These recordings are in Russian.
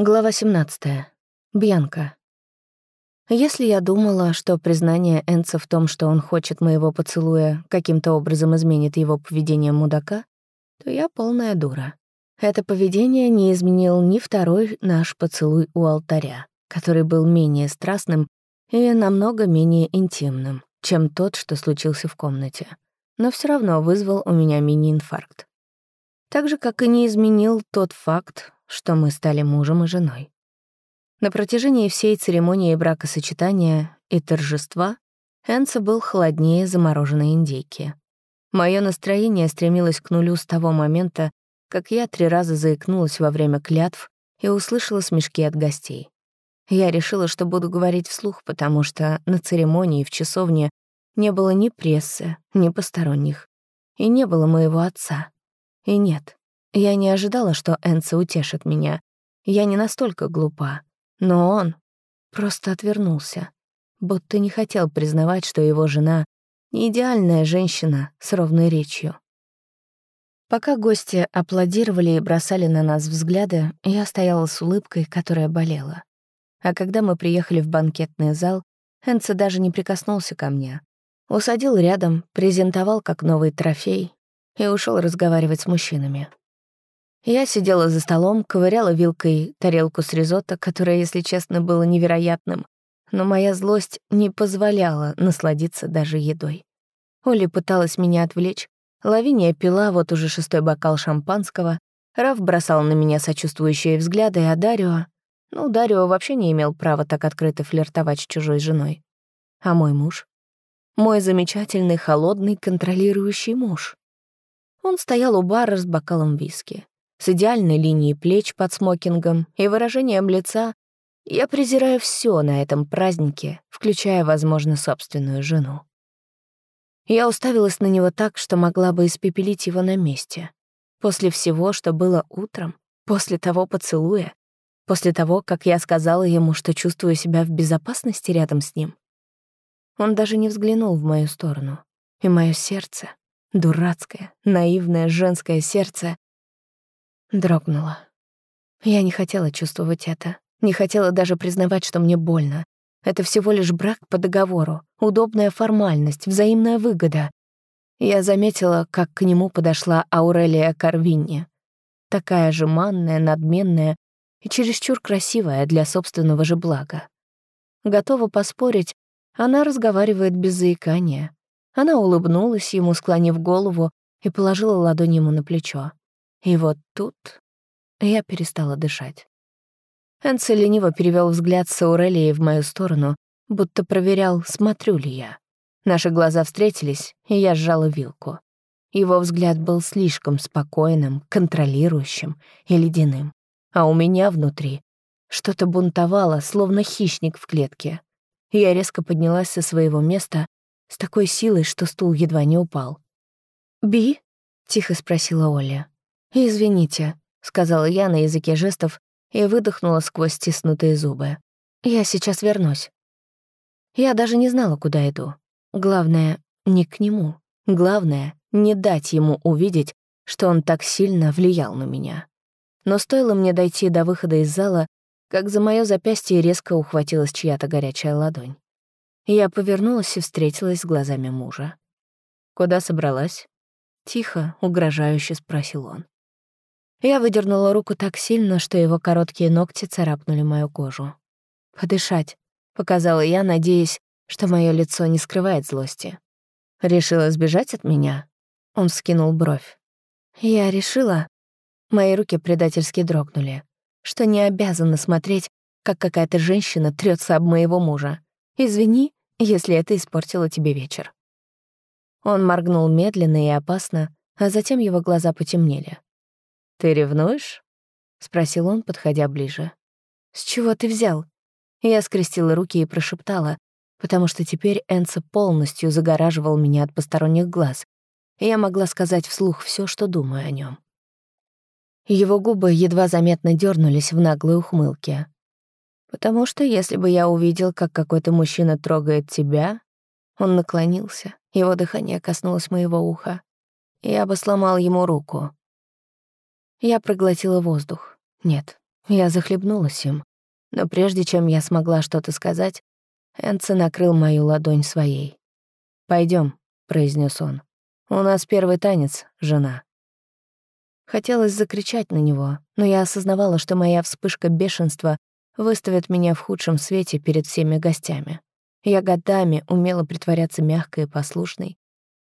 Глава 17. Бьянка. Если я думала, что признание Энца в том, что он хочет моего поцелуя, каким-то образом изменит его поведение мудака, то я полная дура. Это поведение не изменил ни второй наш поцелуй у алтаря, который был менее страстным и намного менее интимным, чем тот, что случился в комнате, но все равно вызвал у меня мини-инфаркт. Так же, как и не изменил тот факт, что мы стали мужем и женой. На протяжении всей церемонии бракосочетания и торжества Энса был холоднее замороженной индейки. Мое настроение стремилось к нулю с того момента, как я три раза заикнулась во время клятв и услышала смешки от гостей. Я решила, что буду говорить вслух, потому что на церемонии в часовне не было ни прессы, ни посторонних, и не было моего отца. И нет, я не ожидала, что Энце утешит меня. Я не настолько глупа. Но он просто отвернулся, будто не хотел признавать, что его жена — не идеальная женщина с ровной речью. Пока гости аплодировали и бросали на нас взгляды, я стояла с улыбкой, которая болела. А когда мы приехали в банкетный зал, Энце даже не прикоснулся ко мне. Усадил рядом, презентовал как новый трофей и ушел разговаривать с мужчинами. Я сидела за столом, ковыряла вилкой тарелку с ризотто, которое, если честно, было невероятным, но моя злость не позволяла насладиться даже едой. Оля пыталась меня отвлечь, Лавиния пила вот уже шестой бокал шампанского, Раф бросал на меня сочувствующие взгляды, а Дарио... Ну, Дарио вообще не имел права так открыто флиртовать с чужой женой. А мой муж? Мой замечательный, холодный, контролирующий муж. Он стоял у бара с бокалом виски с идеальной линией плеч под смокингом и выражением лица, я презираю все на этом празднике, включая, возможно, собственную жену. Я уставилась на него так, что могла бы испепелить его на месте. После всего, что было утром, после того поцелуя, после того, как я сказала ему, что чувствую себя в безопасности рядом с ним. Он даже не взглянул в мою сторону. И мое сердце, дурацкое, наивное женское сердце, Дрогнула. Я не хотела чувствовать это. Не хотела даже признавать, что мне больно. Это всего лишь брак по договору, удобная формальность, взаимная выгода. Я заметила, как к нему подошла Аурелия Карвинни. Такая же манная, надменная и чересчур красивая для собственного же блага. Готова поспорить, она разговаривает без заикания. Она улыбнулась ему, склонив голову, и положила ладонь ему на плечо. И вот тут я перестала дышать. Энси лениво перевел взгляд с Аурелии в мою сторону, будто проверял, смотрю ли я. Наши глаза встретились, и я сжала вилку. Его взгляд был слишком спокойным, контролирующим и ледяным. А у меня внутри что-то бунтовало, словно хищник в клетке. Я резко поднялась со своего места с такой силой, что стул едва не упал. «Би?» — тихо спросила Оля. «Извините», — сказала я на языке жестов и выдохнула сквозь стиснутые зубы. «Я сейчас вернусь». Я даже не знала, куда иду. Главное, не к нему. Главное, не дать ему увидеть, что он так сильно влиял на меня. Но стоило мне дойти до выхода из зала, как за моё запястье резко ухватилась чья-то горячая ладонь. Я повернулась и встретилась с глазами мужа. «Куда собралась?» Тихо, угрожающе спросил он. Я выдернула руку так сильно, что его короткие ногти царапнули мою кожу. «Подышать», — показала я, надеясь, что мое лицо не скрывает злости. «Решила сбежать от меня?» Он вскинул бровь. «Я решила...» Мои руки предательски дрогнули, что не обязана смотреть, как какая-то женщина трется об моего мужа. Извини, если это испортило тебе вечер. Он моргнул медленно и опасно, а затем его глаза потемнели. «Ты ревнуешь?» — спросил он, подходя ближе. «С чего ты взял?» Я скрестила руки и прошептала, потому что теперь Энса полностью загораживал меня от посторонних глаз, и я могла сказать вслух все, что думаю о нем. Его губы едва заметно дернулись в наглой ухмылке. «Потому что если бы я увидел, как какой-то мужчина трогает тебя...» Он наклонился, его дыхание коснулось моего уха. Я бы сломал ему руку. Я проглотила воздух. Нет, Я захлебнулась им, но прежде чем я смогла что-то сказать, Энце накрыл мою ладонь своей. Пойдем, произнес он. «У нас первый танец, жена». Хотелось закричать на него, но я осознавала, что моя вспышка бешенства выставит меня в худшем свете перед всеми гостями. Я годами умела притворяться мягкой и послушной,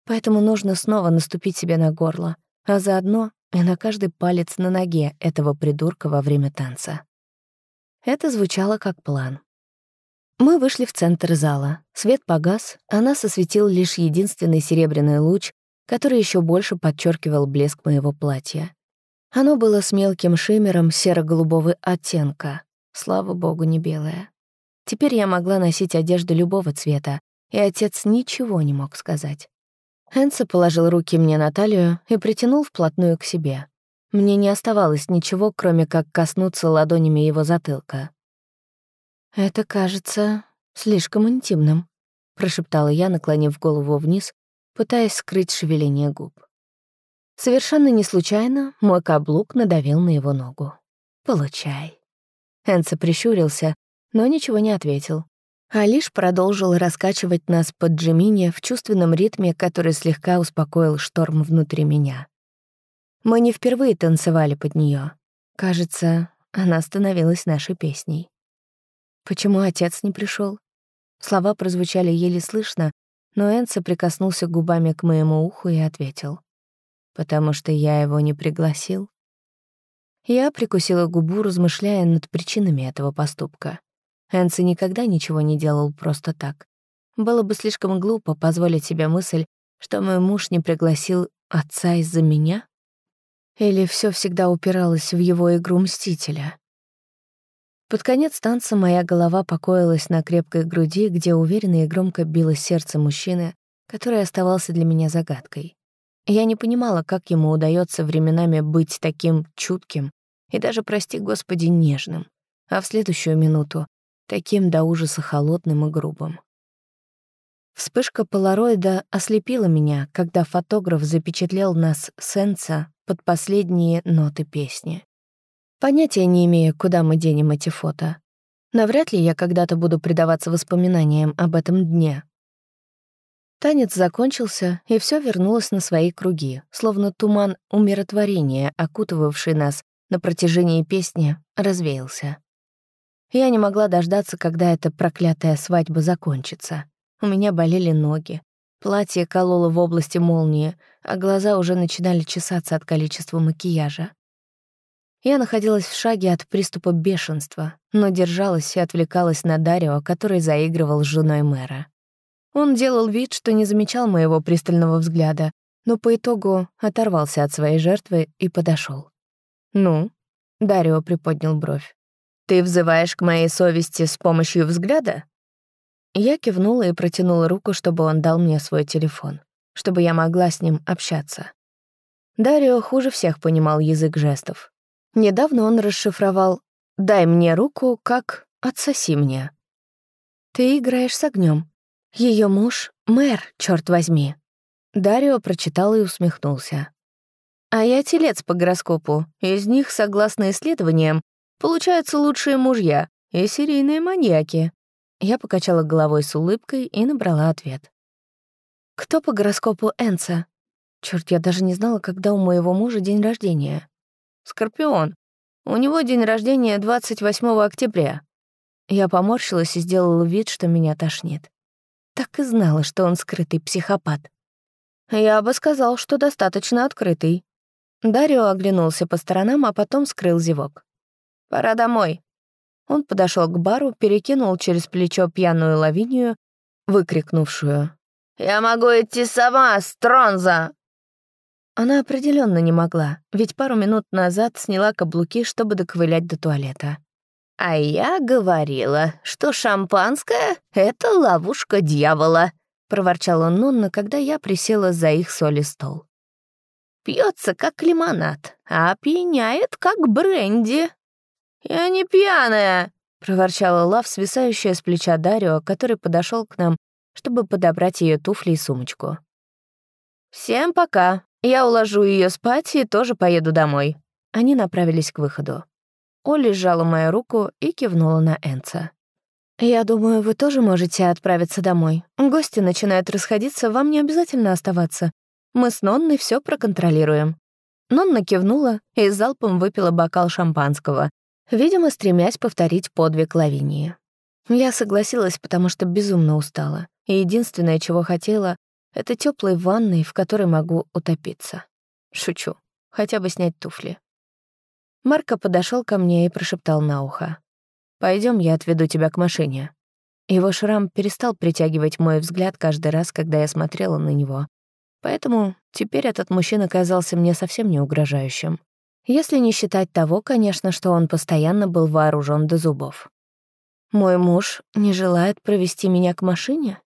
поэтому нужно снова наступить себе на горло, а заодно и на каждый палец на ноге этого придурка во время танца. Это звучало как план. Мы вышли в центр зала. Свет погас, а нас осветил лишь единственный серебряный луч, который еще больше подчеркивал блеск моего платья. Оно было с мелким шиммером серо-голубого оттенка. Слава богу, не белое. Теперь я могла носить одежду любого цвета, и отец ничего не мог сказать. Энса положил руки мне на талию и притянул вплотную к себе. Мне не оставалось ничего, кроме как коснуться ладонями его затылка. «Это кажется слишком интимным», — прошептала я, наклонив голову вниз, пытаясь скрыть шевеление губ. Совершенно не случайно мой каблук надавил на его ногу. «Получай». Энса прищурился, но ничего не ответил, а лишь продолжил раскачивать нас под Джимине в чувственном ритме, который слегка успокоил шторм внутри меня. Мы не впервые танцевали под нее. Кажется, она становилась нашей песней. Почему отец не пришел? Слова прозвучали еле слышно, но Энса прикоснулся губами к моему уху и ответил. «Потому что я его не пригласил». Я прикусила губу, размышляя над причинами этого поступка. Энси никогда ничего не делал просто так. Было бы слишком глупо позволить себе мысль, что мой муж не пригласил отца из-за меня? Или все всегда упиралось в его игру Мстителя? Под конец танца моя голова покоилась на крепкой груди, где уверенно и громко билось сердце мужчины, который оставался для меня загадкой. Я не понимала, как ему удается временами быть таким чутким и даже, прости господи, нежным, а в следующую минуту таким до ужаса холодным и грубым. Вспышка полароида ослепила меня, когда фотограф запечатлел нас с Энца под последние ноты песни. Понятия не имея, куда мы денем эти фото. Навряд ли я когда-то буду предаваться воспоминаниям об этом дне. Танец закончился, и все вернулось на свои круги, словно туман умиротворения, окутывавший нас на протяжении песни, развеялся. Я не могла дождаться, когда эта проклятая свадьба закончится. У меня болели ноги. Платье кололо в области молнии, а глаза уже начинали чесаться от количества макияжа. Я находилась в шаге от приступа бешенства, но держалась и отвлекалась на Дарио, который заигрывал с женой мэра. Он делал вид, что не замечал моего пристального взгляда, но по итогу оторвался от своей жертвы и подошел. «Ну?» — Дарио приподнял бровь. «Ты взываешь к моей совести с помощью взгляда?» Я кивнула и протянула руку, чтобы он дал мне свой телефон, чтобы я могла с ним общаться. Дарио хуже всех понимал язык жестов. Недавно он расшифровал «дай мне руку, как отсоси мне». «Ты играешь с огнем. Ее муж — мэр, черт возьми». Дарио прочитал и усмехнулся. «А я телец по гороскопу. Из них, согласно исследованиям, Получаются лучшие мужья и серийные маньяки. Я покачала головой с улыбкой и набрала ответ. Кто по гороскопу Энца? Черт, я даже не знала, когда у моего мужа день рождения. Скорпион. У него день рождения 28 октября. Я поморщилась и сделала вид, что меня тошнит. Так и знала, что он скрытый психопат. Я бы сказал, что достаточно открытый. Дарио оглянулся по сторонам, а потом скрыл зевок. Пора домой». Он подошел к бару, перекинул через плечо пьяную лавинию, выкрикнувшую. «Я могу идти сама, Стронза!» Она определенно не могла, ведь пару минут назад сняла каблуки, чтобы доковылять до туалета. «А я говорила, что шампанское — это ловушка дьявола», — проворчал он Нонна, когда я присела за их соли стол. «Пьется, как лимонад, а пьяняет, как бренди». «Я не пьяная!» — проворчала Лав, свисающая с плеча Дарио, который подошел к нам, чтобы подобрать ее туфли и сумочку. «Всем пока. Я уложу ее спать и тоже поеду домой». Они направились к выходу. Оли сжала мою руку и кивнула на Энца. «Я думаю, вы тоже можете отправиться домой. Гости начинают расходиться, вам не обязательно оставаться. Мы с Нонной все проконтролируем». Нонна кивнула и залпом выпила бокал шампанского, видимо, стремясь повторить подвиг Лавинии. Я согласилась, потому что безумно устала, и единственное, чего хотела, — это теплой ванной, в которой могу утопиться. Шучу. Хотя бы снять туфли. Марко подошел ко мне и прошептал на ухо. Пойдем, я отведу тебя к машине». Его шрам перестал притягивать мой взгляд каждый раз, когда я смотрела на него. Поэтому теперь этот мужчина казался мне совсем не угрожающим. Если не считать того, конечно, что он постоянно был вооружен до зубов. Мой муж не желает провести меня к машине?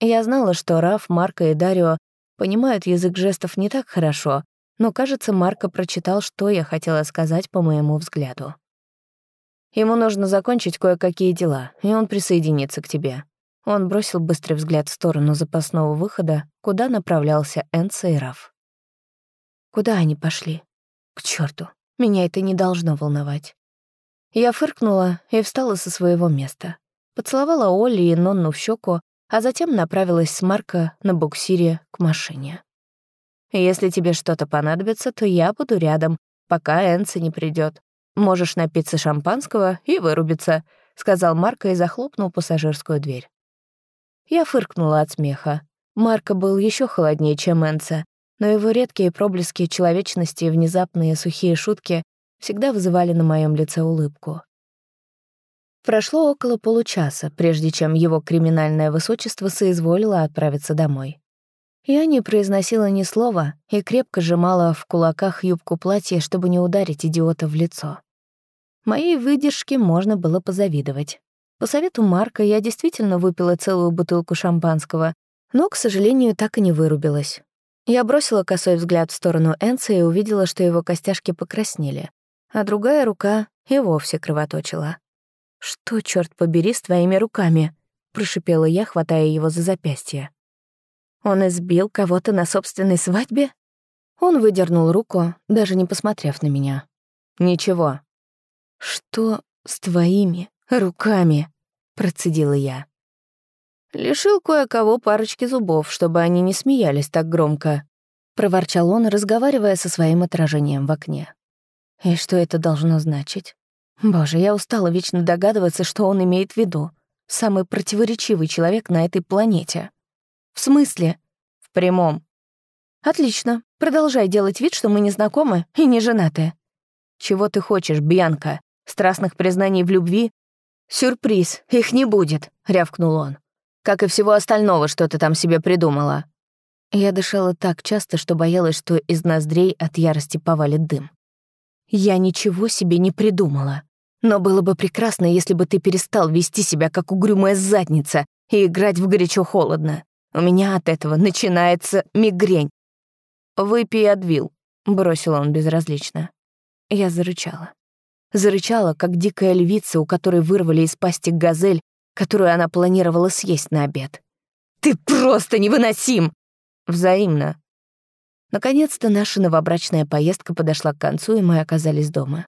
Я знала, что Раф, Марко и Дарио понимают язык жестов не так хорошо, но, кажется, Марко прочитал, что я хотела сказать по моему взгляду. Ему нужно закончить кое-какие дела, и он присоединится к тебе. Он бросил быстрый взгляд в сторону запасного выхода, куда направлялся Энса и Раф. Куда они пошли? К черту, меня это не должно волновать. Я фыркнула и встала со своего места. Поцеловала Олли и Нонну в щеку, а затем направилась с Марка на буксире к машине. Если тебе что-то понадобится, то я буду рядом, пока Энси не придет. Можешь напиться шампанского и вырубиться», — сказал Марко и захлопнул пассажирскую дверь. Я фыркнула от смеха. Марко был еще холоднее, чем Энца, но его редкие проблески человечности и внезапные сухие шутки всегда вызывали на моем лице улыбку. Прошло около получаса, прежде чем его криминальное высочество соизволило отправиться домой. Я не произносила ни слова и крепко сжимала в кулаках юбку платья, чтобы не ударить идиота в лицо. Моей выдержке можно было позавидовать. По совету Марка я действительно выпила целую бутылку шампанского, но, к сожалению, так и не вырубилась. Я бросила косой взгляд в сторону Энса и увидела, что его костяшки покраснели, а другая рука и вовсе кровоточила. «Что, черт побери, с твоими руками?» — прошипела я, хватая его за запястье. Он избил кого-то на собственной свадьбе? Он выдернул руку, даже не посмотрев на меня. «Ничего». «Что с твоими руками?» — процедила я. «Лишил кое-кого парочки зубов, чтобы они не смеялись так громко», — проворчал он, разговаривая со своим отражением в окне. «И что это должно значить? Боже, я устала вечно догадываться, что он имеет в виду. Самый противоречивый человек на этой планете. «В смысле?» «В прямом». «Отлично. Продолжай делать вид, что мы не знакомы и не женаты». «Чего ты хочешь, Бьянка? Страстных признаний в любви?» «Сюрприз. Их не будет», — рявкнул он. «Как и всего остального, что ты там себе придумала». Я дышала так часто, что боялась, что из ноздрей от ярости повалит дым. «Я ничего себе не придумала. Но было бы прекрасно, если бы ты перестал вести себя как угрюмая задница и играть в горячо-холодно. У меня от этого начинается мигрень. «Выпей Адвил», — бросил он безразлично. Я зарычала. Зарычала, как дикая львица, у которой вырвали из пасти газель, которую она планировала съесть на обед. «Ты просто невыносим!» «Взаимно». Наконец-то наша новобрачная поездка подошла к концу, и мы оказались дома.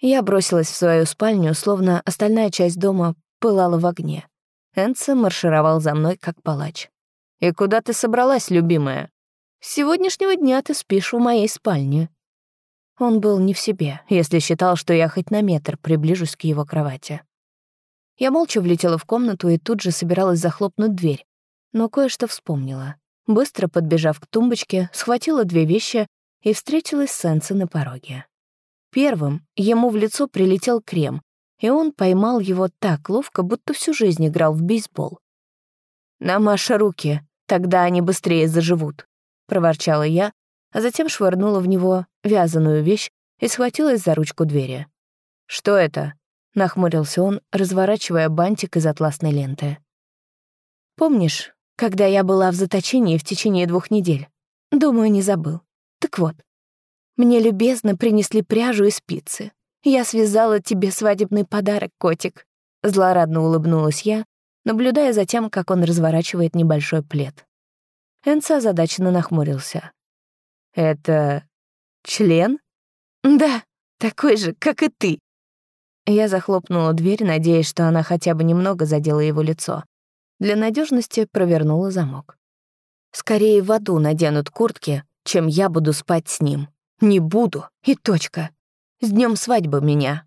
Я бросилась в свою спальню, словно остальная часть дома пылала в огне. Энца маршировал за мной, как палач. «И куда ты собралась, любимая?» «С сегодняшнего дня ты спишь в моей спальне». Он был не в себе, если считал, что я хоть на метр приближусь к его кровати. Я молча влетела в комнату и тут же собиралась захлопнуть дверь, но кое-что вспомнила. Быстро подбежав к тумбочке, схватила две вещи и встретилась с Сенсо на пороге. Первым ему в лицо прилетел крем, и он поймал его так ловко, будто всю жизнь играл в бейсбол. «Намаша руки», Тогда они быстрее заживут», — проворчала я, а затем швырнула в него вязаную вещь и схватилась за ручку двери. «Что это?» — нахмурился он, разворачивая бантик из атласной ленты. «Помнишь, когда я была в заточении в течение двух недель? Думаю, не забыл. Так вот, мне любезно принесли пряжу и спицы. Я связала тебе свадебный подарок, котик». Злорадно улыбнулась я, наблюдая за тем, как он разворачивает небольшой плед. Энца озадаченно нахмурился. «Это член?» «Да, такой же, как и ты», Я захлопнула дверь, надеясь, что она хотя бы немного задела его лицо. Для надежности провернула замок. Скорее в аду наденут куртки, чем я буду спать с ним. Не буду, и точка. С днем свадьбы меня.